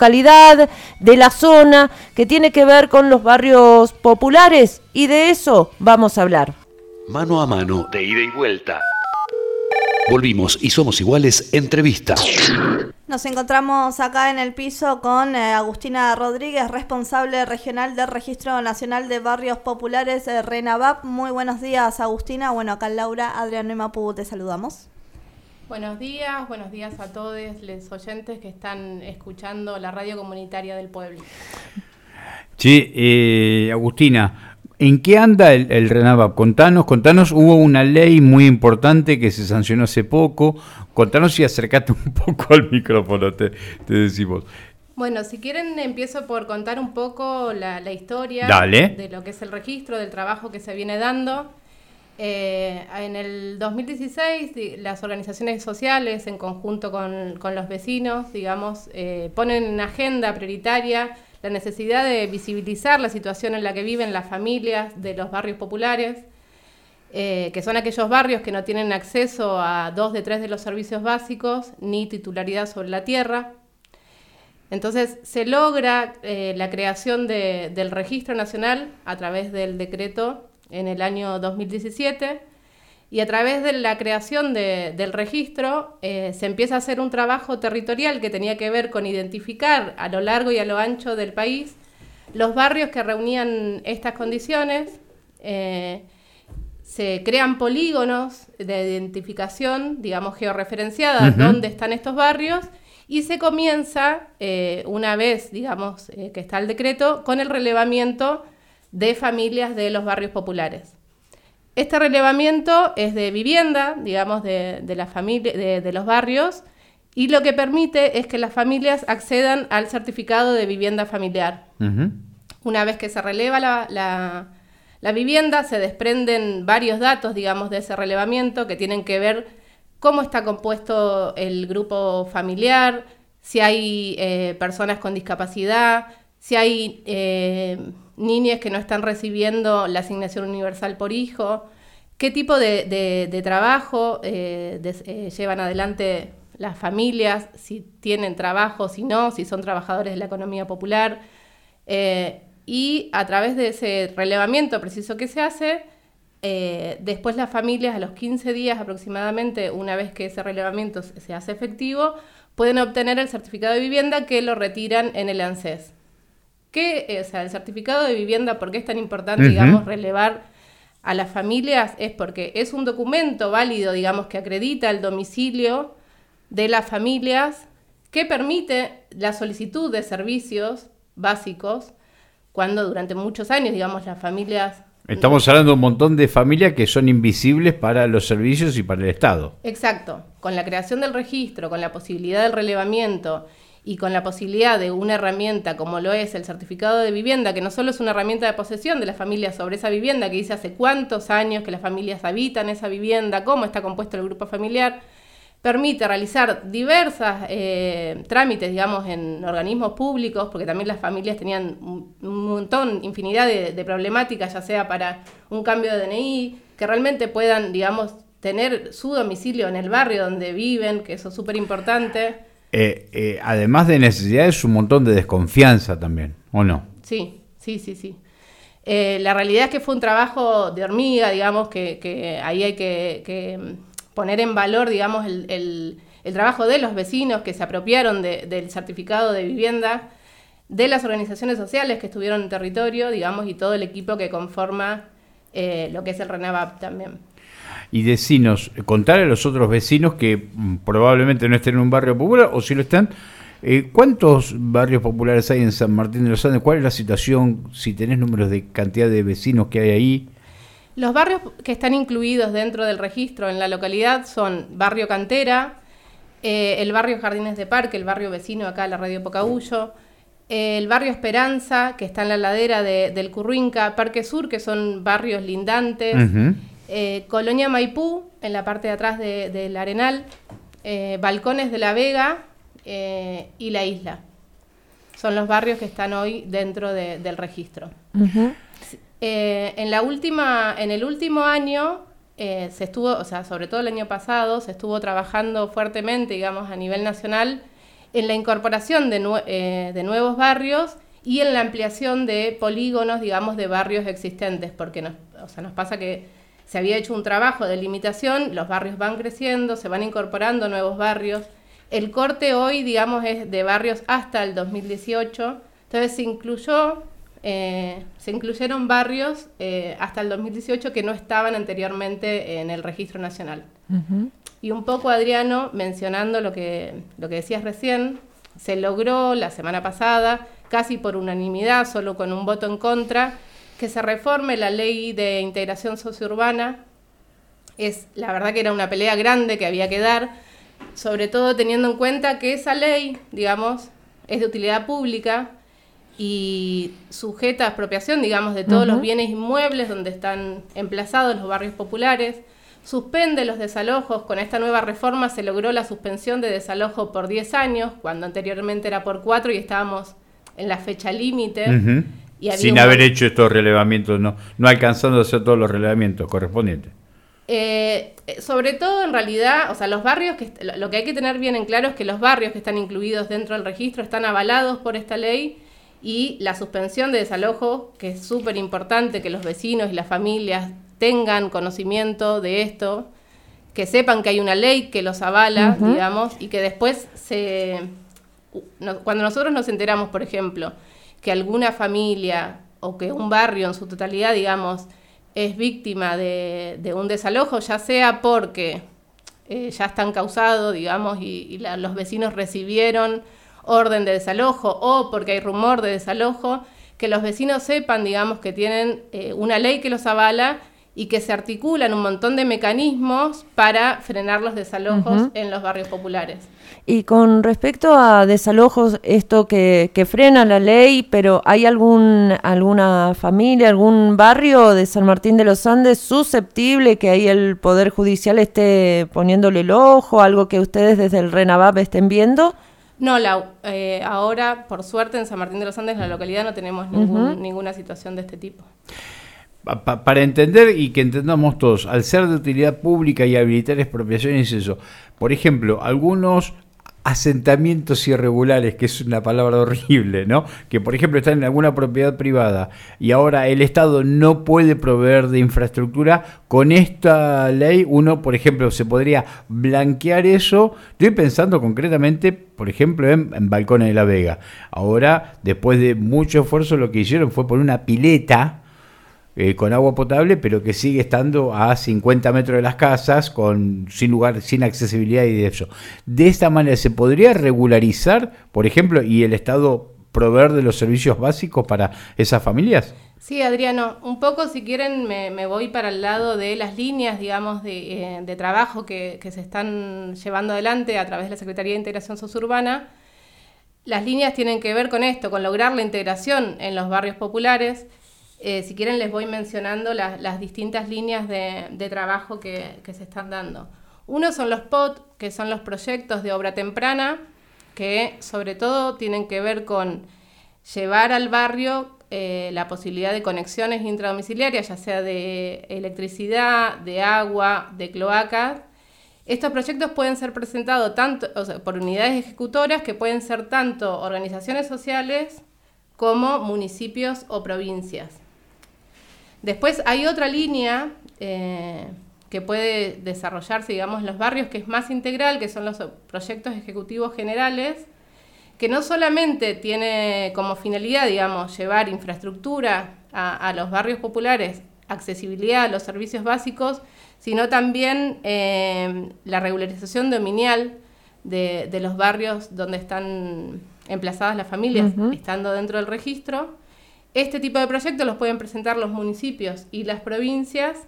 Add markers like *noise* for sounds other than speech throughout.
localidad, de la zona, que tiene que ver con los barrios populares y de eso vamos a hablar. Mano a mano, de ida y vuelta. Volvimos y somos iguales entrevista. Nos encontramos acá en el piso con eh, Agustina Rodríguez, responsable regional del Registro Nacional de Barrios Populares eh, RENAVAP. Muy buenos días, Agustina. Bueno, acá Laura, Adriano y Mapu te saludamos. Buenos días, buenos días a todos los oyentes que están escuchando la radio comunitaria del pueblo. Sí, eh, Agustina, ¿En qué anda el, el, RENAVAP? Contanos, contanos, hubo una ley muy importante que se sancionó hace poco. Contanos y acercate un *laughs* poco al micrófono, te, decimos. Bueno, si quieren empiezo por contar un poco la, historia de lo que es el registro, del trabajo que se viene dando. Eh, en el 2016 las organizaciones sociales en conjunto con, los vecinos, digamos, eh, ponen en agenda prioritaria la necesidad de visibilizar la situación en la que viven las familias de los barrios populares, eh, que son aquellos barrios que no tienen acceso a dos de tres de los servicios básicos ni titularidad sobre la tierra. Entonces se logra la creación del registro nacional a través del decreto en el año 2017 y a través de la creación del registro eh, se empieza a hacer un trabajo territorial que tenía que ver con identificar a lo largo y a lo ancho del país los barrios que reunían estas condiciones. Eh, se crean polígonos de identificación, digamos, georreferenciada, dónde están estos barrios, y se comienza, eh, una vez, digamos, que está el decreto, con el relevamiento de familias de los barrios populares. Este relevamiento es de vivienda, digamos, de, la familia, de, los barrios, y lo que permite es que las familias accedan al certificado de vivienda familiar. Una vez que se releva la, vivienda, se desprenden varios datos, digamos, de ese relevamiento que tienen que ver cómo está compuesto el grupo familiar, si hay eh, personas con discapacidad, si hay eh, niñas que no están recibiendo la asignación universal por hijo, qué tipo de, trabajo eh, eh, llevan adelante las familias, si tienen trabajo, si no, si son trabajadores de la economía popular. y a través de ese relevamiento preciso que se hace, después las familias a los 15 días aproximadamente, una vez que ese relevamiento se hace efectivo, pueden obtener el certificado de vivienda que lo retiran en el ANSES. ¿Qué, eh, o sea, el certificado de vivienda, por qué es tan importante, digamos, relevar a las familias? Es porque es un documento válido, digamos, que acredita el domicilio de las familias, que permite la solicitud de servicios básicos cuando durante muchos años, digamos, las familias... Estamos hablando de un montón de familias que son invisibles para los servicios y para el Estado. Exacto. Con la creación del registro, con la posibilidad del relevamiento y con la posibilidad de una herramienta como lo es el certificado de vivienda, que no solo es una herramienta de posesión de la familia sobre esa vivienda, que dice hace cuántos años que las familias habitan esa vivienda, cómo está compuesto el grupo familiar, permite realizar diversas eh, trámites, digamos, en organismos públicos, porque también las familias tenían un, montón, infinidad de, de, problemáticas, ya sea para un cambio de DNI, que realmente puedan, digamos, tener su domicilio en el barrio donde viven, que eso es súper importante. Eh, eh, además de necesidades, un montón de desconfianza también, ¿o no? Sí, sí, sí, sí. Eh, la realidad es que fue un trabajo de hormiga, digamos, que, ahí hay que, poner en valor, digamos, el, trabajo de los vecinos que se apropiaron del certificado de vivienda, de las organizaciones sociales que estuvieron en territorio, digamos, y todo el equipo que conforma lo que es el RENAVAP también y decinos, contar a los otros vecinos que mm, probablemente no estén en un barrio popular o si lo están, eh, ¿cuántos barrios populares hay en San Martín de los Andes? ¿Cuál es la situación, si tenés números de cantidad de vecinos que hay ahí? Los barrios que están incluidos dentro del registro en la localidad son Barrio Cantera, eh, el barrio Jardines de Parque, el barrio vecino acá, la Radio Pocahuyo, el barrio Esperanza, que está en la ladera del Curruinca, Parque Sur, que son barrios lindantes, eh, Colonia Maipú, en la parte de atrás del Arenal, eh, Balcones de la Vega eh, y La Isla. Son los barrios que están hoy dentro del registro. en, la última, en el último año se estuvo, o sea, sobre todo el año pasado, se estuvo trabajando fuertemente, digamos, a nivel nacional en la incorporación de, eh, de nuevos barrios y en la ampliación de polígonos, digamos, de barrios existentes, porque nos, o sea, nos pasa que se había hecho un trabajo de limitación, los barrios van creciendo, se van incorporando nuevos barrios. El corte hoy, digamos, es de barrios hasta el 2018, entonces se incluyó, eh, se incluyeron barrios eh, hasta el 2018 que no estaban anteriormente en el registro nacional. Y un poco, Adriano, mencionando lo que, lo que decías recién, se logró la semana pasada, casi por unanimidad, solo con un voto en contra, que se reforme la ley de integración sociourbana. Es la verdad que era una pelea grande que había que dar, sobre todo teniendo en cuenta que esa ley, digamos, es de utilidad pública y sujeta a expropiación, digamos, de todos los bienes inmuebles donde están emplazados los barrios populares suspende los desalojos. Con esta nueva reforma se logró la suspensión de desalojo por 10 años, cuando anteriormente era por 4 y estábamos en la fecha límite. Sin haber hecho estos relevamientos, no, no alcanzando a hacer todos los relevamientos correspondientes. Eh, sobre todo, en realidad, o sea, los barrios, que lo que hay que tener bien en claro es que los barrios que están incluidos dentro del registro están avalados por esta ley y la suspensión de desalojo, que es súper importante que los vecinos y las familias tengan conocimiento de esto, que sepan que hay una ley que los avala, digamos, y que después se... cuando nosotros nos enteramos, por ejemplo, que alguna familia o que un barrio en su totalidad, digamos, es víctima de, un desalojo, ya sea porque eh, ya están causados, digamos, y, los vecinos recibieron orden de desalojo o porque hay rumor de desalojo, que los vecinos sepan, digamos, que tienen eh, una ley que los avala y que se articulan un montón de mecanismos para frenar los desalojos en los barrios populares. Y con respecto a desalojos, esto que, que, frena la ley, pero ¿hay algún, alguna familia, algún barrio de San Martín de los Andes susceptible que ahí el Poder Judicial esté poniéndole el ojo, algo que ustedes desde el RENAVAP estén viendo? No, la, eh, ahora, por suerte, en San Martín de los Andes, en la localidad, no tenemos ninguna situación de este tipo para entender y que entendamos todos, al ser de utilidad pública y habilitar expropiaciones, eso. Por ejemplo, algunos asentamientos irregulares, que es una palabra *laughs* horrible, ¿no? Que por ejemplo están en alguna propiedad privada y ahora el Estado no puede proveer de infraestructura, con esta ley uno, por ejemplo, se podría blanquear eso. Estoy pensando concretamente, por ejemplo, en, en Balcones de la Vega. Ahora, después de mucho esfuerzo, lo que hicieron fue poner una pileta eh, con agua potable, pero que sigue estando a 50 metros de las casas, con, sin lugar, sin accesibilidad y de eso. De esta manera, ¿se podría regularizar, por ejemplo, y el Estado proveer de los servicios básicos para esas familias? Sí, Adriano, un poco si quieren me, voy para el lado de las líneas, digamos, de, eh, trabajo que, que, se están llevando adelante a través de la Secretaría de Integración Sosurbana. Las líneas tienen que ver con esto, con lograr la integración en los barrios populares, eh, si quieren les voy mencionando las distintas líneas de, trabajo que, se están dando. Uno son los POT, que son los proyectos de obra temprana, que sobre todo tienen que ver con llevar al barrio eh, la posibilidad de conexiones intradomiciliarias, ya sea de electricidad, de agua, de cloacas. Estos proyectos pueden ser presentados tanto por unidades ejecutoras que pueden ser tanto organizaciones sociales como municipios o provincias. Después hay otra línea eh, que puede desarrollarse, digamos, en los barrios, que es más integral, que son los proyectos ejecutivos generales, que no solamente tiene como finalidad, digamos, llevar infraestructura a, los barrios populares, accesibilidad a los servicios básicos, sino también eh, la regularización dominial de, los barrios donde están emplazadas las familias, estando dentro del registro. Este tipo de proyectos los pueden presentar los municipios y las provincias.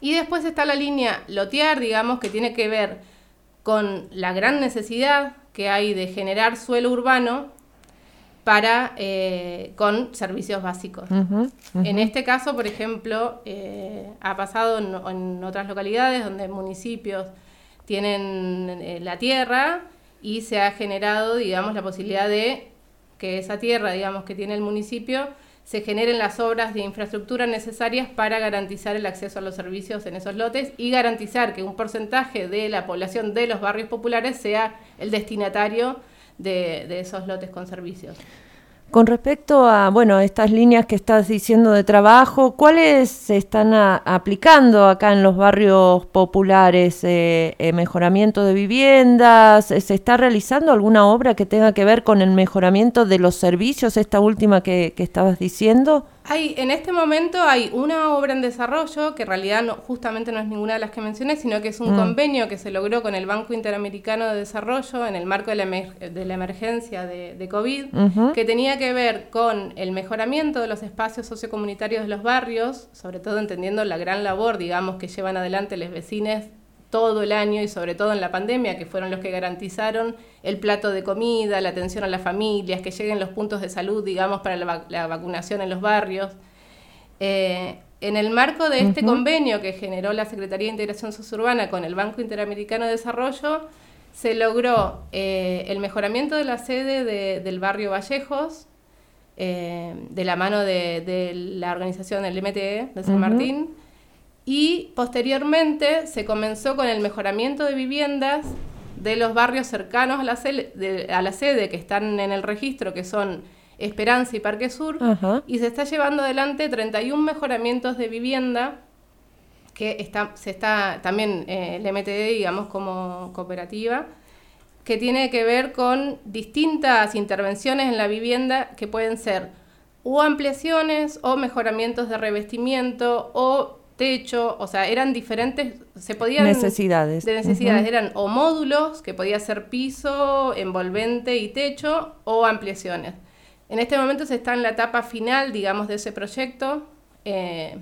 Y después está la línea lotear, digamos, que tiene que ver con la gran necesidad que hay de generar suelo urbano para eh, con servicios básicos. En este caso, por ejemplo, eh, ha pasado en, otras localidades donde municipios tienen eh, la tierra y se ha generado, digamos, la posibilidad de que esa tierra, digamos, que tiene el municipio, se generen las obras de infraestructura necesarias para garantizar el acceso a los servicios en esos lotes y garantizar que un porcentaje de la población de los barrios populares sea el destinatario de, de esos lotes con servicios. Con respecto a, bueno, estas líneas que estás diciendo de trabajo, ¿cuáles se están aplicando acá en los barrios populares? Eh, eh, ¿Mejoramiento de viviendas? ¿Se está realizando alguna obra que tenga que ver con el mejoramiento de los servicios, esta última que, que estabas diciendo? Hay, en este momento hay una obra en desarrollo que en realidad no, justamente no es ninguna de las que mencioné, sino que es un mm. convenio que se logró con el Banco Interamericano de Desarrollo en el marco de la, de la emergencia de, COVID, que tenía que ver con el mejoramiento de los espacios sociocomunitarios de los barrios, sobre todo entendiendo la gran labor, digamos, que llevan adelante los vecinos todo el año y sobre todo en la pandemia, que fueron los que garantizaron el plato de comida, la atención a las familias, que lleguen los puntos de salud, digamos, para la, vacunación en los barrios. Eh, en el marco de este convenio que generó la Secretaría de Integración Sociurbana con el Banco Interamericano de Desarrollo, se logró eh, el mejoramiento de la sede del barrio Vallejos, eh, de la mano de, la organización del MTE de San Martín, y posteriormente se comenzó con el mejoramiento de viviendas de los barrios cercanos a la, sede, a la sede que están en el registro, que son Esperanza y Parque Sur, y se está llevando adelante 31 mejoramientos de vivienda que está, se está también eh, el MTD, digamos, como cooperativa, que tiene que ver con distintas intervenciones en la vivienda que pueden ser o ampliaciones o mejoramientos de revestimiento o techo, o sea, eran diferentes, se podían... Necesidades. De necesidades, eran o módulos, que podía ser piso, envolvente y techo, o ampliaciones. En este momento se está en la etapa final, digamos, de ese proyecto. Eh,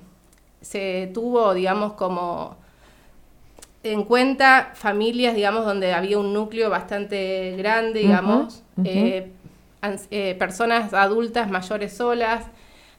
se tuvo, digamos, como en cuenta familias, digamos, donde había un núcleo bastante grande, digamos, eh, eh, personas adultas mayores solas,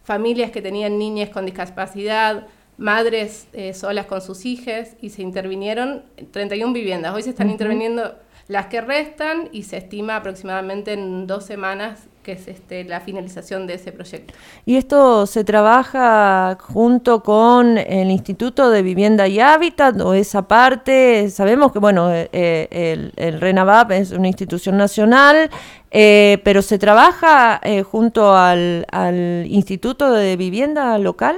familias que tenían niñas con discapacidad, madres eh, solas con sus hijos y se intervinieron 31 viviendas. Hoy se están interviniendo las que restan y se estima aproximadamente en dos semanas es este, la finalización de ese proyecto. ¿Y esto se trabaja junto con el Instituto de Vivienda y Hábitat o esa parte? Sabemos que bueno, eh, eh, el, el, RENAVAP es una institución nacional, pero ¿se trabaja junto al, al Instituto de Vivienda local?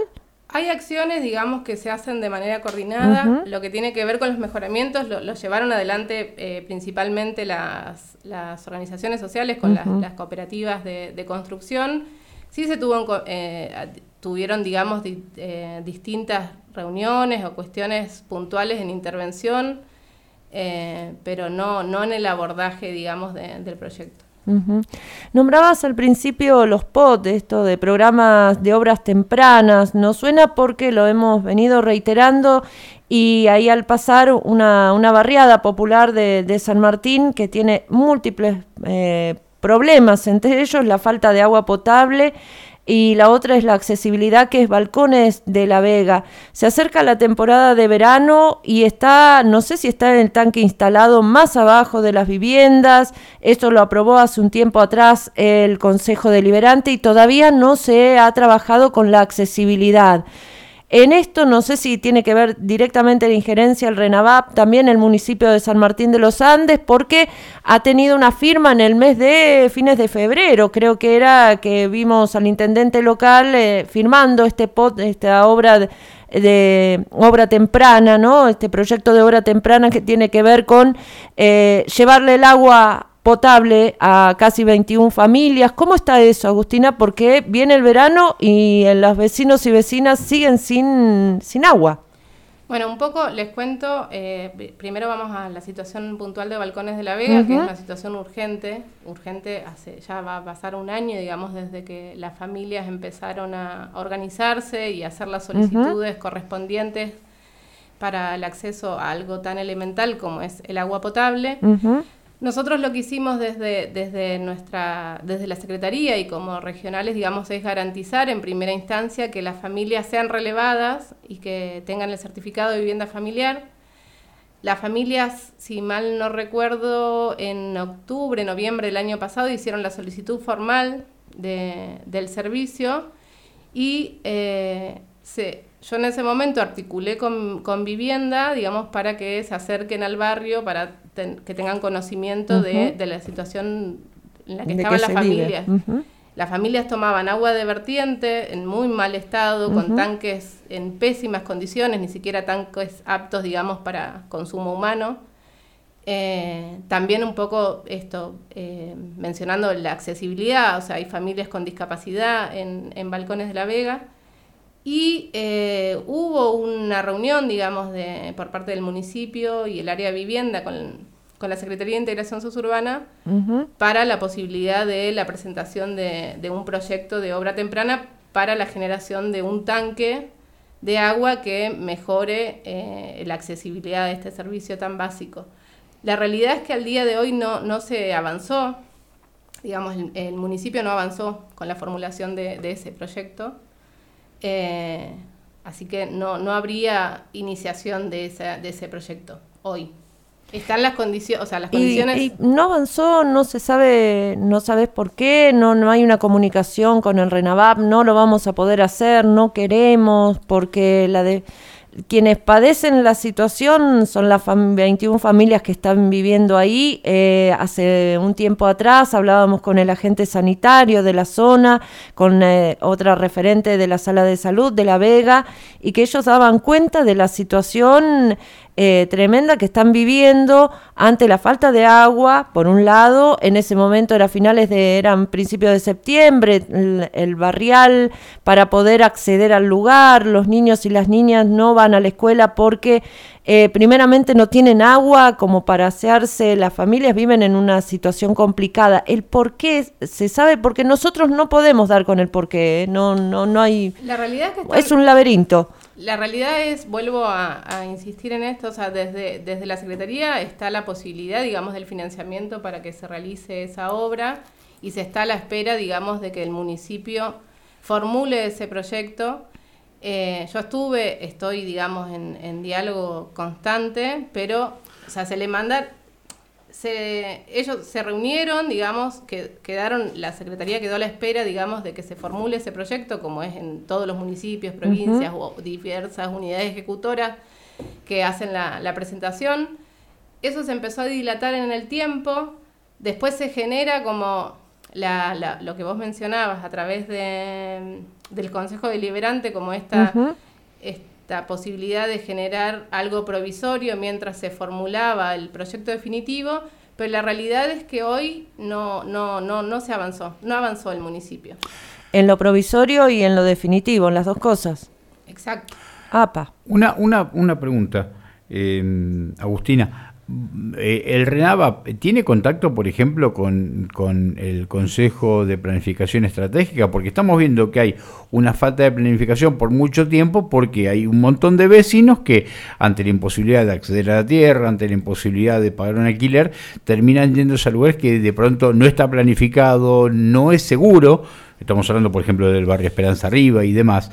Hay acciones, digamos, que se hacen de manera coordinada. Lo que tiene que ver con los mejoramientos lo, llevaron adelante eh, principalmente las, organizaciones sociales con las, cooperativas de, construcción. Sí se tuvo, eh, tuvieron, digamos, eh, distintas reuniones o cuestiones puntuales en intervención, pero no, no en el abordaje, digamos, del proyecto. Nombrabas al principio los POT, esto de programas de obras tempranas, nos suena porque lo hemos venido reiterando y ahí al pasar una, barriada popular de, San Martín que tiene múltiples eh, problemas, entre ellos la falta de agua potable y la otra es la accesibilidad que es Balcones de la Vega. Se acerca la temporada de verano y está, no sé si está en el tanque instalado más abajo de las viviendas, esto lo aprobó hace un tiempo atrás el Consejo Deliberante y todavía no se ha trabajado con la accesibilidad. En esto no sé si tiene que ver directamente la injerencia el RENAVAP, también el municipio de San Martín de los Andes, porque ha tenido una firma en el mes de fines de febrero, creo que era que vimos al intendente local eh, firmando este pot, esta obra de, obra temprana, ¿no? Este proyecto de obra temprana que tiene que ver con eh, llevarle el agua potable a casi 21 familias. ¿Cómo está eso, Agustina? Porque viene el verano y los vecinos y vecinas siguen sin, sin agua. Bueno, un poco les cuento, eh, primero vamos a la situación puntual de Balcones de la Vega, que es una situación urgente, urgente, hace ya va a pasar un año, digamos, desde que las familias empezaron a organizarse y hacer las solicitudes correspondientes para el acceso a algo tan elemental como es el agua potable. Nosotros lo que hicimos desde, desde, nuestra, desde la Secretaría y como regionales, digamos, es garantizar en primera instancia que las familias sean relevadas y que tengan el certificado de vivienda familiar. Las familias, si mal no recuerdo, en octubre, noviembre del año pasado hicieron la solicitud formal del servicio y eh, yo en ese momento articulé con, vivienda, digamos, para que se acerquen al barrio, para que tengan conocimiento de, la situación en la que estaban las familias. Las familias tomaban agua de vertiente en muy mal estado, con tanques en pésimas condiciones, ni siquiera tanques aptos, digamos, para consumo humano. Eh, también un poco esto, eh, mencionando la accesibilidad, o sea, hay familias con discapacidad en, en Balcones de la Vega. Y eh, hubo una reunión, digamos, de, por parte del municipio y el área de vivienda con, con la Secretaría de Integración Suburbana para la posibilidad de la presentación de, de, un proyecto de obra temprana para la generación de un tanque de agua que mejore la accesibilidad de este servicio tan básico. La realidad es que al día de hoy no, no se avanzó, digamos, el, municipio no avanzó con la formulación de, ese proyecto, eh, así que no, no habría iniciación de, de ese proyecto hoy. Están las condiciones, o sea, las condiciones. Y, no avanzó, no se sabe, no sabes por qué, no, no hay una comunicación con el Renavap, no lo vamos a poder hacer, no queremos, porque la de quienes padecen la situación son las 21 familias que están viviendo ahí. Eh, hace un tiempo atrás hablábamos con el agente sanitario de la zona, con eh, otra referente de la sala de salud de La Vega, y que ellos daban cuenta de la situación eh, tremenda que están viviendo ante la falta de agua, por un lado, en ese momento era finales de, eran principios de septiembre, el, barrial para poder acceder al lugar, los niños y las niñas no van a la escuela porque eh, primeramente no tienen agua como para asearse, las familias viven en una situación complicada. El por qué se sabe porque nosotros no podemos dar con el por qué, ¿eh? no, no, no hay... La realidad es que es un laberinto. La realidad es, vuelvo a, insistir en esto, o sea, desde, desde la Secretaría está la posibilidad, digamos, del financiamiento para que se realice esa obra y se está a la espera, digamos, de que el municipio formule ese proyecto. Eh, yo estuve, estoy, digamos, en, en diálogo constante, pero, o sea, se le manda se, ellos se reunieron, digamos, que quedaron, la Secretaría quedó a la espera, digamos, de que se formule ese proyecto, como es en todos los municipios, provincias o diversas unidades ejecutoras que hacen la, la, presentación. Eso se empezó a dilatar en el tiempo, después se genera como la, lo que vos mencionabas a través de, del Consejo Deliberante, como esta la posibilidad de generar algo provisorio mientras se formulaba el proyecto definitivo, pero la realidad es que hoy no, no, no, no se avanzó, no avanzó el municipio. En lo provisorio y en lo definitivo, en las dos cosas. Exacto. APA. Una, una, una pregunta, eh, Agustina. Eh, ¿El RENAVA tiene contacto, por ejemplo, con, el Consejo de Planificación Estratégica? Porque estamos viendo que hay una falta de planificación por mucho tiempo porque hay un montón de vecinos que ante la imposibilidad de acceder a la tierra, ante la imposibilidad de pagar un alquiler, terminan yendo a lugares que de pronto no está planificado, no es seguro. Estamos hablando, por ejemplo, del barrio Esperanza Arriba y demás.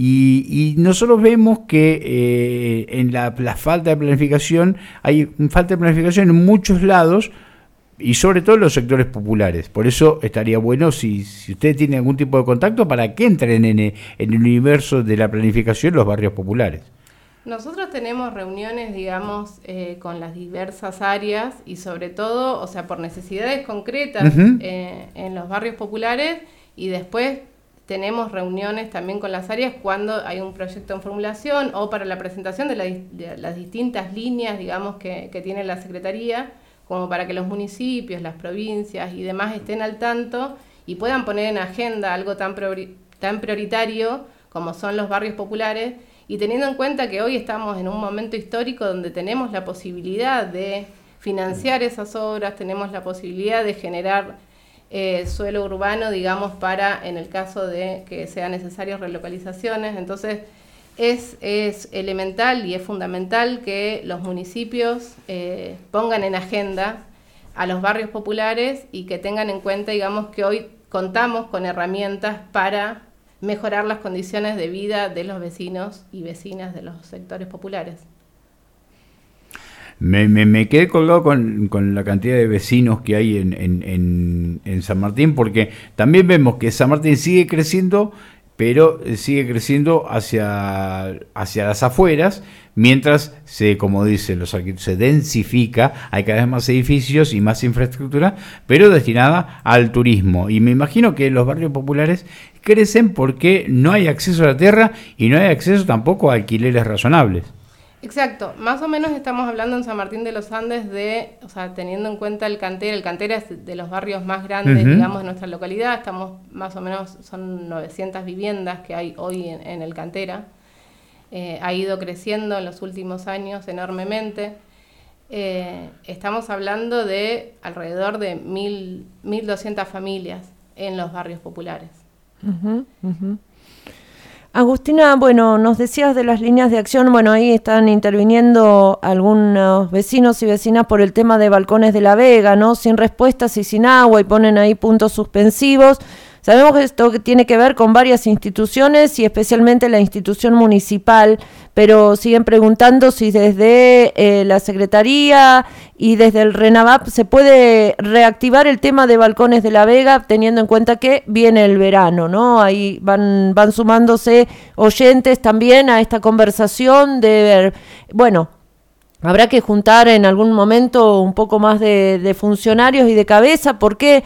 Y, nosotros vemos que eh, en la, falta de planificación, hay falta de planificación en muchos lados y sobre todo en los sectores populares. Por eso estaría bueno si, si usted tiene algún tipo de contacto para que entren en, en el universo de la planificación los barrios populares. Nosotros tenemos reuniones, digamos, eh, con las diversas áreas y sobre todo, o sea, por necesidades concretas eh, en los barrios populares y después tenemos reuniones también con las áreas cuando hay un proyecto en formulación o para la presentación de, las distintas líneas, digamos, que, tiene la Secretaría, como para que los municipios, las provincias y demás estén al tanto y puedan poner en agenda algo tan, tan prioritario como son los barrios populares. Y teniendo en cuenta que hoy estamos en un momento histórico donde tenemos la posibilidad de financiar esas obras, tenemos la posibilidad de generar eh, suelo urbano, digamos, para en el caso de que sean necesarias relocalizaciones. Entonces, es, es elemental y es fundamental que los municipios eh, pongan en agenda a los barrios populares y que tengan en cuenta, digamos, que hoy contamos con herramientas para mejorar las condiciones de vida de los vecinos y vecinas de los sectores populares. Me, me, quedé colgado con, con, la cantidad de vecinos que hay en, en, en, San Martín, porque también vemos que San Martín sigue creciendo, pero sigue creciendo hacia, hacia las afueras, mientras se, como dicen los arquitectos, se densifica, hay cada vez más edificios y más infraestructura, pero destinada al turismo. Y me imagino que los barrios populares crecen porque no hay acceso a la tierra y no hay acceso tampoco a alquileres razonables. Exacto, más o menos estamos hablando en San Martín de los Andes de, o sea, teniendo en cuenta el cantera, el cantera es de los barrios más grandes, digamos, de nuestra localidad, estamos más o menos, son 900 viviendas que hay hoy en, el cantera, eh, ha ido creciendo en los últimos años enormemente, eh, estamos hablando de alrededor de 1.200 familias en los barrios populares. Agustina, bueno, nos decías de las líneas de acción, bueno, ahí están interviniendo algunos vecinos y vecinas por el tema de balcones de la Vega, ¿no? Sin respuestas y sin agua y ponen ahí puntos suspensivos. Sabemos que esto tiene que ver con varias instituciones y especialmente la institución municipal, pero siguen preguntando si desde eh, la Secretaría y desde el RENAVAP se puede reactivar el tema de balcones de la Vega, teniendo en cuenta que viene el verano, ¿no? Ahí van, van sumándose oyentes también a esta conversación de bueno, habrá que juntar en algún momento un poco más de, de funcionarios y de cabeza, porque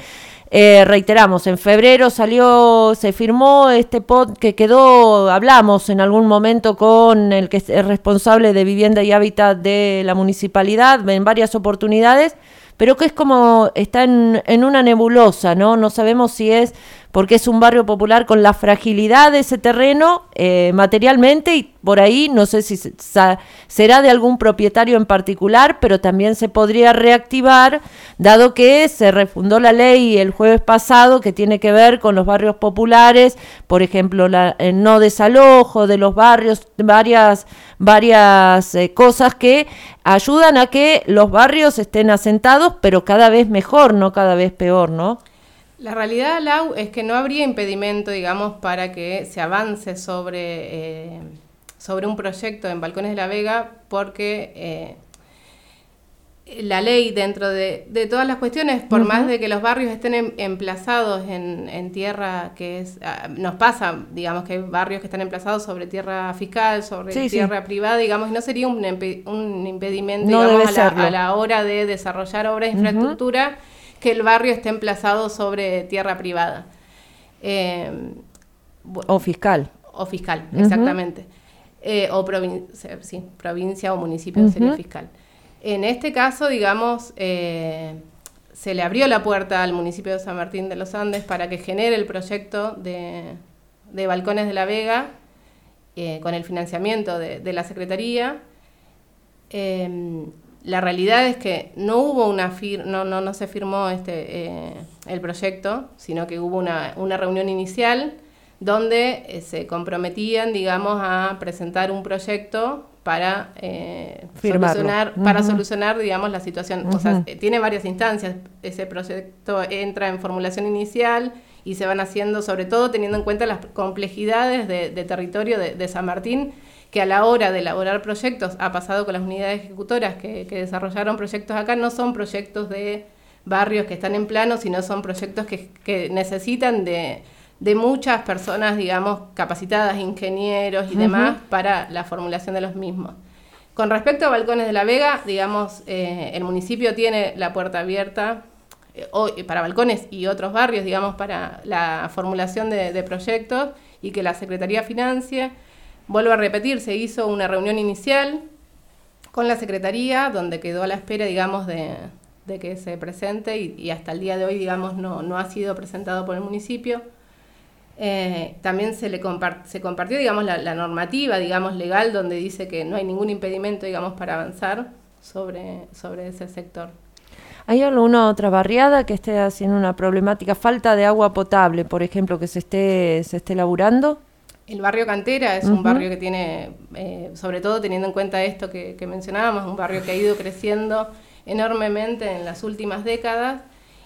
eh, reiteramos, en febrero salió, se firmó este pod que quedó, hablamos en algún momento con el que es responsable de vivienda y hábitat de la municipalidad en varias oportunidades, pero que es como está en, en una nebulosa, ¿no? No sabemos si es porque es un barrio popular con la fragilidad de ese terreno eh, materialmente y por ahí no sé si será de algún propietario en particular, pero también se podría reactivar, dado que se refundó la ley el jueves pasado que tiene que ver con los barrios populares, por ejemplo, la, el no desalojo de los barrios, varias, varias eh, cosas que ayudan a que los barrios estén asentados, pero cada vez mejor, no cada vez peor, ¿no? La realidad, Lau, es que no habría impedimento, digamos, para que se avance sobre, eh, sobre un proyecto en Balcones de la Vega, porque eh, la ley dentro de, todas las cuestiones, por más de que los barrios estén em, emplazados en, tierra que es, ah, nos pasa, digamos que hay barrios que están emplazados sobre tierra fiscal, sobre tierra privada, digamos, no sería un, un impedimento, digamos, a la, hora de desarrollar obras de infraestructura que el barrio esté emplazado sobre tierra privada. Eh, o fiscal. O fiscal, exactamente. Eh, o sí, provincia o municipio sería fiscal. En este caso, digamos, eh, se le abrió la puerta al municipio de San Martín de los Andes para que genere el proyecto de, Balcones de la Vega con el financiamiento de, de la Secretaría la realidad es que no hubo una fir no, no, no se firmó este eh, el proyecto, sino que hubo una, una reunión inicial donde eh, se comprometían, digamos, a presentar un proyecto para eh, solucionar, para solucionar, digamos, la situación. O sea, tiene varias instancias. Ese proyecto entra en formulación inicial y se van haciendo, sobre todo teniendo en cuenta las complejidades de, territorio de, de San Martín, que a la hora de elaborar proyectos ha pasado con las unidades ejecutoras que, desarrollaron proyectos acá, no son proyectos de barrios que están en plano, sino son proyectos que, necesitan de, muchas personas, digamos, capacitadas, ingenieros y demás, para la formulación de los mismos. Con respecto a Balcones de la Vega, digamos, eh, el municipio tiene la puerta abierta eh, para balcones y otros barrios, digamos, para la formulación de, de proyectos y que la Secretaría financie. Vuelvo a repetir, se hizo una reunión inicial con la Secretaría, donde quedó a la espera, digamos, de, que se presente y, hasta el día de hoy, digamos, no, ha sido presentado por el municipio. Eh, también se le se compartió, digamos, la, normativa, digamos, legal, donde dice que no hay ningún impedimento, digamos, para avanzar sobre, sobre ese sector. ¿Hay alguna otra barriada que esté haciendo una problemática, falta de agua potable, por ejemplo, que se esté, se esté laburando? El barrio Cantera es un barrio que tiene, eh, sobre todo teniendo en cuenta esto que, mencionábamos, un barrio que ha ido creciendo enormemente en las últimas décadas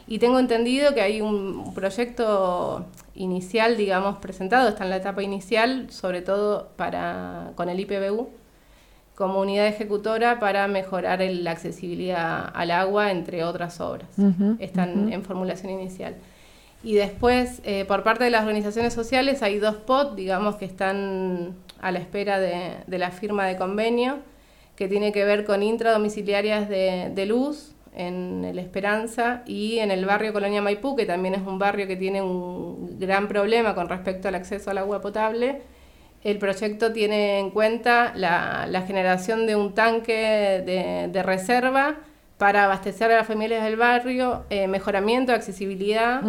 y tengo entendido que hay un proyecto inicial, digamos, presentado, está en la etapa inicial, sobre todo para, con el IPBU, como unidad ejecutora para mejorar la accesibilidad al agua, entre otras obras. Están en formulación inicial. Y después, eh, por parte de las organizaciones sociales, hay dos POT, digamos, que están a la espera de, la firma de convenio, que tiene que ver con intradomiciliarias de, de luz en el Esperanza y en el barrio Colonia Maipú, que también es un barrio que tiene un gran problema con respecto al acceso al agua potable. El proyecto tiene en cuenta la, generación de un tanque de reserva para abastecer a las familias del barrio, eh, mejoramiento de accesibilidad,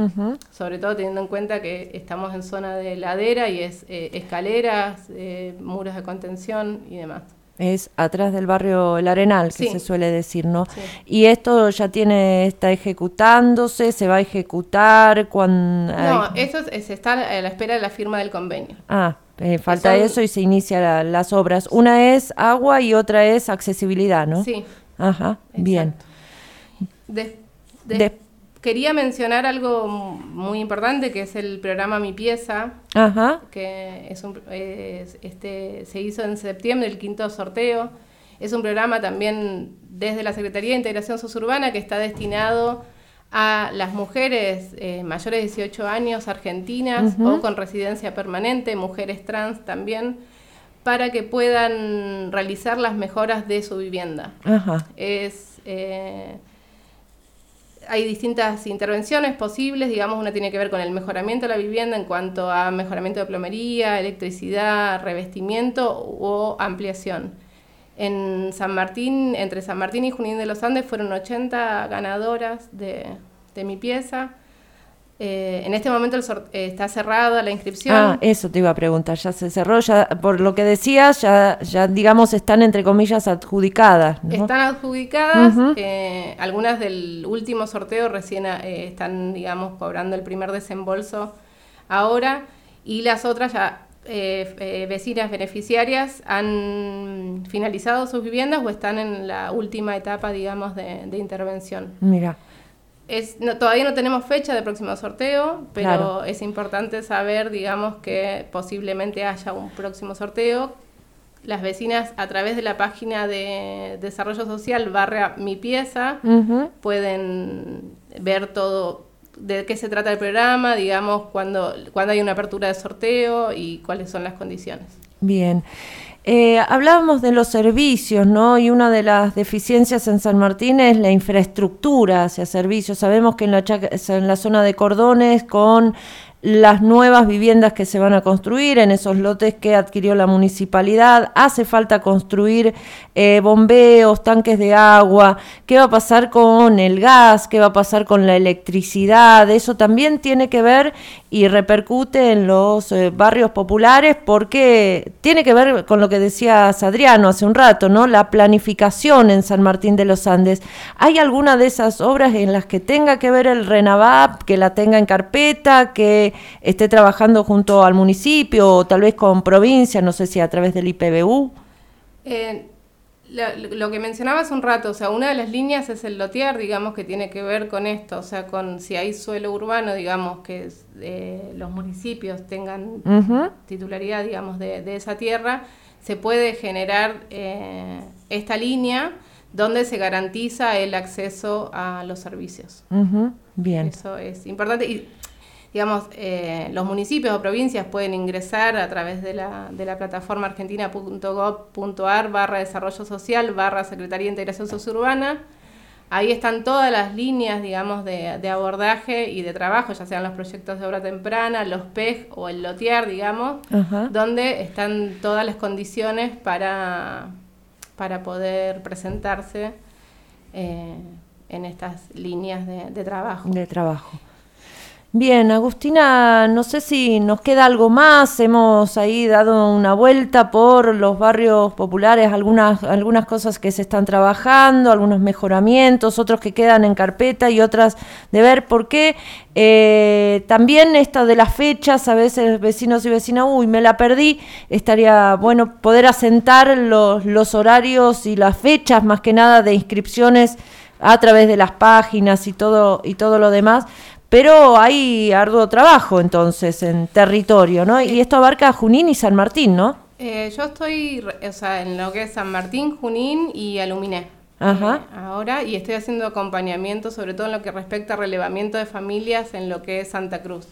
sobre todo teniendo en cuenta que estamos en zona de ladera y es eh, escaleras, eh, muros de contención y demás. Es atrás del barrio El Arenal, que se suele decir, ¿no? Y esto ya tiene, está ejecutándose, se va a ejecutar cuando... No, esto se está a la espera de la firma del convenio. Ah, falta eso y se inician las obras. Una es agua y otra es accesibilidad, ¿no? Sí. Ajá, bien. quería mencionar algo muy importante que es el programa Mi Pieza, que es un, este, se hizo en septiembre, el quinto sorteo. Es un programa también desde la Secretaría de Integración Suburbana que está destinado a las mujeres eh, mayores de 18 años argentinas o con residencia permanente, mujeres trans también para que puedan realizar las mejoras de su vivienda. Es, eh, hay distintas intervenciones posibles, digamos, una tiene que ver con el mejoramiento de la vivienda en cuanto a mejoramiento de plomería, electricidad, revestimiento o ampliación. En San Martín, entre San Martín y Junín de los Andes fueron 80 ganadoras de, de mi pieza. Eh, en este momento eh, está cerrada la inscripción. Ah, eso te iba a preguntar, ya se cerró, ya por lo que decías, ya, ya digamos están entre comillas adjudicadas. Están adjudicadas, eh, algunas del último sorteo recién están, digamos, cobrando el primer desembolso ahora y las otras ya vecinas beneficiarias han finalizado sus viviendas o están en la última etapa, digamos, de, de intervención. Mira todavía no tenemos fecha de próximo sorteo, pero es importante saber, digamos, que posiblemente haya un próximo sorteo. Las vecinas a través de la página de Desarrollo Social barra Mi Pieza pueden ver todo de qué se trata el programa, digamos, cuando, cuando hay una apertura de sorteo y cuáles son las condiciones. Bien. Eh, hablábamos de los servicios, ¿no? Y una de las deficiencias en San Martín es la infraestructura hacia servicios. Sabemos que en la, en la zona de Cordones, con las nuevas viviendas que se van a construir en esos lotes que adquirió la municipalidad. Hace falta construir eh, bombeos, tanques de agua. ¿Qué va a pasar con el gas? ¿Qué va a pasar con la electricidad? Eso también tiene que ver y repercute en los eh, barrios populares porque tiene que ver con lo que decía Adriano hace un rato, ¿no? La planificación en San Martín de los Andes. ¿Hay alguna de esas obras en las que tenga que ver el RENAVAP, que la tenga en carpeta, que esté trabajando junto al municipio o tal vez con provincia, no sé si a través del IPBU? Eh, lo, que mencionaba hace un rato, o sea, una de las líneas es el lotier, digamos, que tiene que ver con esto, o sea, con si hay suelo urbano, digamos, que eh, los municipios tengan titularidad, digamos, de, esa tierra, se puede generar eh, esta línea donde se garantiza el acceso a los servicios. Bien. Eso es importante. Y digamos, eh, los municipios o provincias pueden ingresar a través de la, de la plataforma argentina.gov.ar barra desarrollo social barra Secretaría de Integración Sociurbana. Ahí están todas las líneas, digamos, de, de, abordaje y de trabajo, ya sean los proyectos de obra temprana, los PEG o el LOTIER, digamos, donde están todas las condiciones para, para poder presentarse eh, en estas líneas de, de trabajo. De trabajo. Bien, Agustina, no sé si nos queda algo más. Hemos ahí dado una vuelta por los barrios populares, algunas, algunas cosas que se están trabajando, algunos mejoramientos, otros que quedan en carpeta y otras de ver por qué. Eh, también esta de las fechas, a veces vecinos y vecinas, uy, me la perdí. Estaría bueno poder asentar los, los horarios y las fechas, más que nada, de inscripciones a través de las páginas y todo, y todo lo demás, pero hay arduo trabajo entonces en territorio, ¿no? Y esto abarca Junín y San Martín, ¿no? Eh, yo estoy, o sea, en lo que es San Martín, Junín y Aluminé. ahora y estoy haciendo acompañamiento, sobre todo en lo que respecta a relevamiento de familias en lo que es Santa Cruz.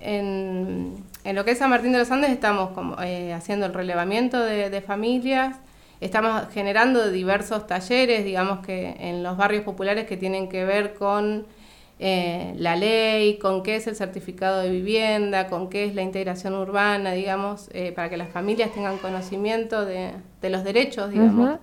En, lo que es San Martín de los Andes estamos como, eh, haciendo el relevamiento de, familias, estamos generando diversos talleres, digamos que en los barrios populares que tienen que ver con eh, la ley, con qué es el certificado de vivienda, con qué es la integración urbana, digamos, eh, para que las familias tengan conocimiento de, los derechos, digamos.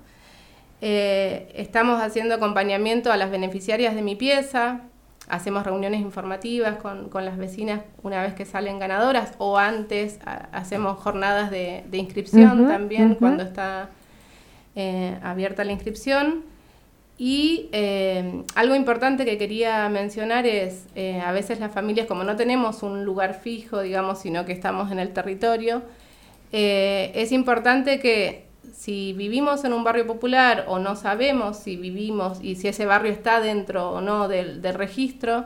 estamos haciendo acompañamiento a las beneficiarias de mi pieza, hacemos reuniones informativas con, las vecinas una vez que salen ganadoras o antes hacemos jornadas de, inscripción también cuando está eh, abierta la inscripción. Y eh, algo importante que quería mencionar es, eh, a veces las familias, como no tenemos un lugar fijo, digamos, sino que estamos en el territorio, es importante que si vivimos en un barrio popular o no sabemos si vivimos y si ese barrio está dentro o no del, registro,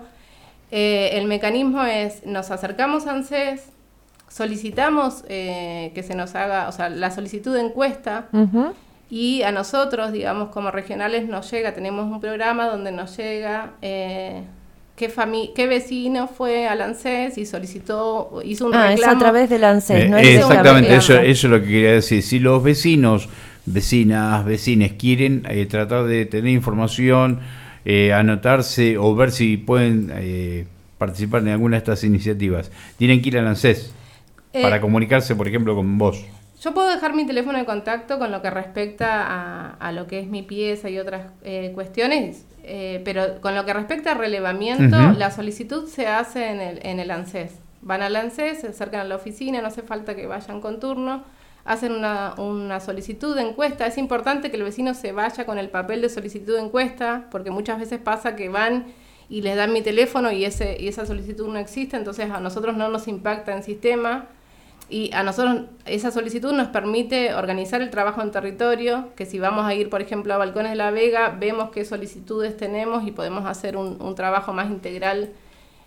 eh, el mecanismo es, nos acercamos a ANSES, solicitamos eh, que se nos haga, o sea, la solicitud de encuesta y a nosotros, digamos, como regionales nos llega, tenemos un programa donde nos llega... Eh, qué, qué vecino fue al ANSES y solicitó, hizo un ah, es a través del ANSES, ¿no? Eh, exactamente, eso, eso es lo que quería decir. Si los vecinos, vecinas, vecines quieren eh, tratar de tener información, eh, anotarse o ver si pueden participar en alguna de estas iniciativas, tienen que ir al ANSES para comunicarse, por ejemplo, con vos. Yo puedo dejar mi teléfono de contacto con lo que respecta a, a lo que es mi pieza y otras cuestiones eh, pero con lo que respecta a relevamiento, la solicitud se hace en el, en el ANSES. Van al ANSES, se acercan a la oficina, no hace falta que vayan con turno, hacen una, una, solicitud de encuesta. Es importante que el vecino se vaya con el papel de solicitud de encuesta, porque muchas veces pasa que van y les dan mi teléfono y, ese, y esa solicitud no existe, entonces a nosotros no nos impacta en sistema y a nosotros esa solicitud nos permite organizar el trabajo en territorio, que si vamos a ir, por ejemplo, a Balcones de la Vega, vemos qué solicitudes tenemos y podemos hacer un, trabajo más integral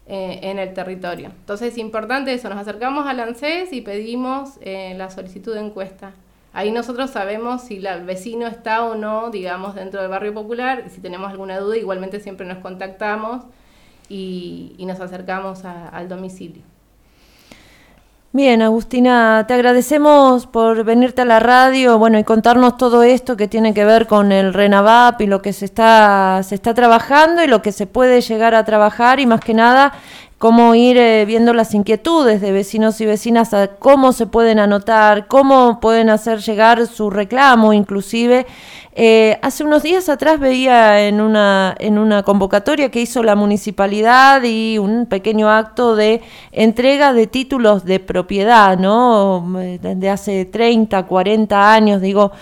eh, en el territorio. Entonces es importante eso, nos acercamos al ANSES y pedimos eh, la solicitud de encuesta. Ahí nosotros sabemos si el vecino está o no, digamos, dentro del barrio popular, y si tenemos alguna duda, igualmente siempre nos contactamos y, nos acercamos al domicilio. Bien, Agustina, te agradecemos por venirte a la radio, bueno, y contarnos todo esto que tiene que ver con el RENAVAP y lo que se está, se está trabajando y lo que se puede llegar a trabajar y más que nada cómo ir eh, viendo las inquietudes de vecinos y vecinas, a cómo se pueden anotar, cómo pueden hacer llegar su reclamo, inclusive. Eh, hace unos días atrás veía en una, en una convocatoria que hizo la municipalidad y un pequeño acto de entrega de títulos de propiedad, ¿no? De hace 30, 40 años, digo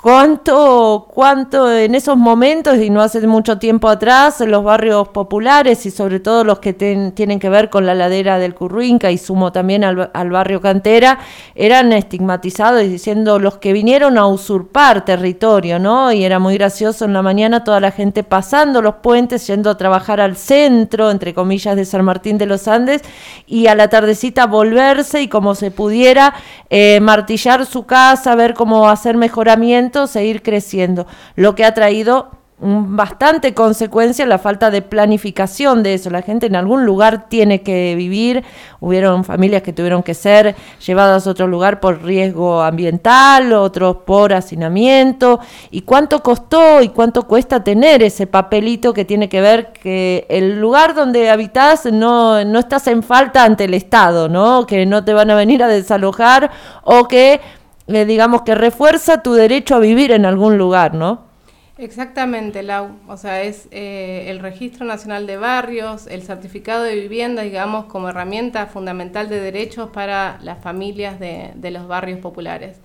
cuánto, cuánto en esos momentos, y no hace mucho tiempo atrás, los barrios populares y sobre todo los que tienen que ver con la ladera del Curruinca y sumo también al, al, barrio Cantera, eran estigmatizados diciendo los que vinieron a usurpar territorio, ¿no? Y era muy gracioso en la mañana toda la gente pasando los puentes, yendo a trabajar al centro, entre comillas, de San Martín de los Andes, y a la tardecita volverse y como se pudiera eh, martillar su casa, ver cómo hacer mejoramiento seguir creciendo, lo que ha traído bastante consecuencia la falta de planificación de eso. La gente en algún lugar tiene que vivir. Hubieron familias que tuvieron que ser llevadas a otro lugar por riesgo ambiental, otros por hacinamiento. ¿Y cuánto costó y cuánto cuesta tener ese papelito que tiene que ver que el lugar donde habitas no, no estás en falta ante el Estado, ¿no? Que no te van a venir a desalojar o que eh, digamos que refuerza tu derecho a vivir en algún lugar, ¿no? Exactamente, Lau. O sea, es eh, el Registro Nacional de Barrios, el certificado de vivienda, digamos, como herramienta fundamental de derechos para las familias de, los barrios populares.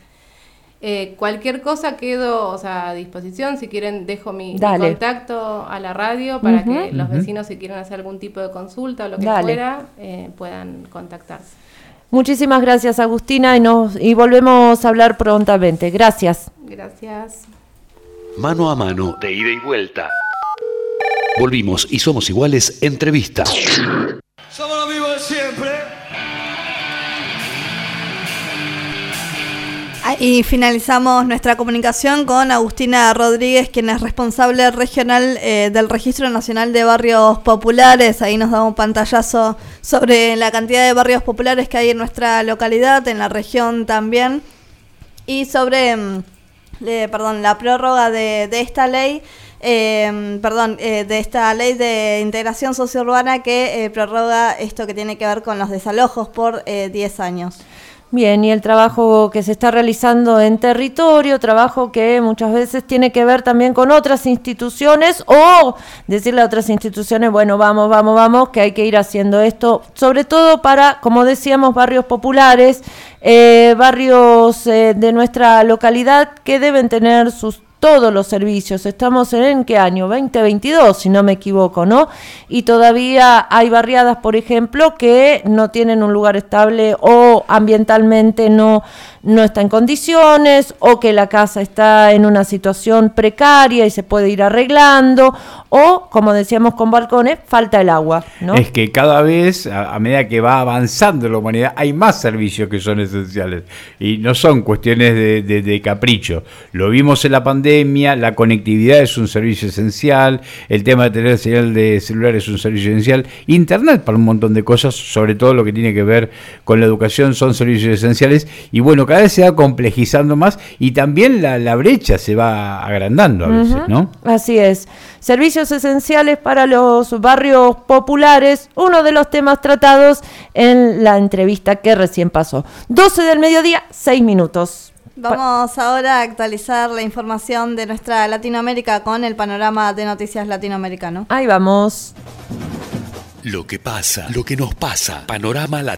Eh, cualquier cosa quedo o sea, a disposición. Si quieren, dejo mi, contacto a la radio para que los vecinos, si quieren hacer algún tipo de consulta o lo que fuera, puedan contactarse. Muchísimas gracias, Agustina, y, nos, y volvemos a hablar prontamente. Gracias. Gracias. Mano a mano, de ida y vuelta. Volvimos y somos iguales, entrevista. De. Ahí finalizamos nuestra comunicación con Agustina Rodríguez, quien es responsable regional eh, del Registro Nacional de Barrios Populares. Ahí nos da un pantallazo sobre la cantidad de barrios populares que hay en nuestra localidad, en la región también, y sobre, mm, perdón, la prórroga de, esta ley. Eh, perdón, eh, de esta ley de integración sociourbana que prorroga esto que tiene que ver con los desalojos por 10 años. Bien, y el trabajo que se está realizando en territorio, trabajo que muchas veces tiene que ver también con otras instituciones o decirle a otras instituciones, bueno, vamos, vamos, vamos, que hay que ir haciendo esto, sobre todo para, como decíamos, barrios populares, eh, barrios eh, de nuestra localidad que deben tener sus todos los servicios. Estamos en, qué año? 2022, si no me equivoco, ¿no? Y todavía hay barriadas, por ejemplo, que no tienen un lugar estable o ambientalmente no no está en condiciones o que la casa está en una situación precaria y se puede ir arreglando o, como decíamos con balcones, falta el agua. ¿no? Es que cada vez, a, medida que va avanzando la humanidad, hay más servicios que son esenciales y no son cuestiones de, de capricho. Lo vimos en la pandemia, la conectividad es un servicio esencial, el tema de tener señal de celular es un servicio esencial, Internet para un montón de cosas, sobre todo lo que tiene que ver con la educación, son servicios esenciales y bueno, vez se va complejizando más y también la, brecha se va agrandando a veces, ¿no? Así es. Servicios esenciales para los barrios populares, uno de los temas tratados en la entrevista que recién pasó. 12 del mediodía, 6 minutos. Vamos ahora a actualizar la información de nuestra Latinoamérica con el panorama de noticias latinoamericano. Ahí vamos. Lo que pasa, lo que nos pasa. Panorama Latinoamericano.